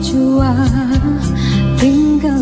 주와 등가